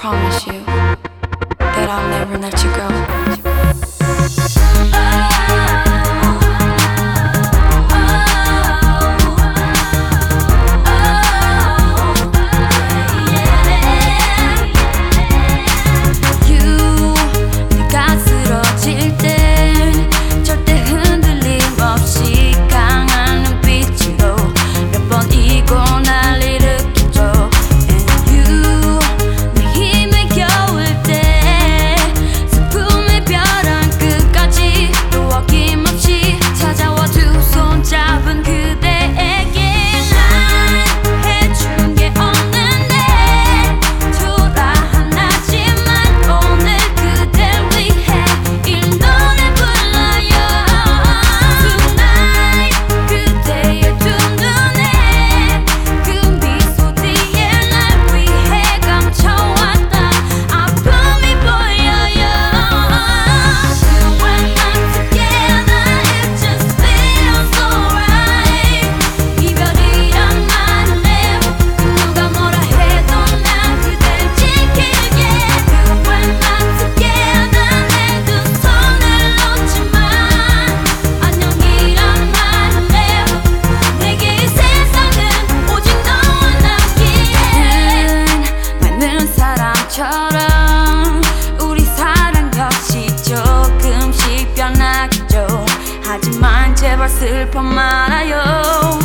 promise you that I'll never let you go. 것처럼 우리 사랑 역시 조금씩 변하겠죠. 하지만 제발 슬퍼 말아요.